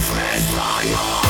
friends by yours.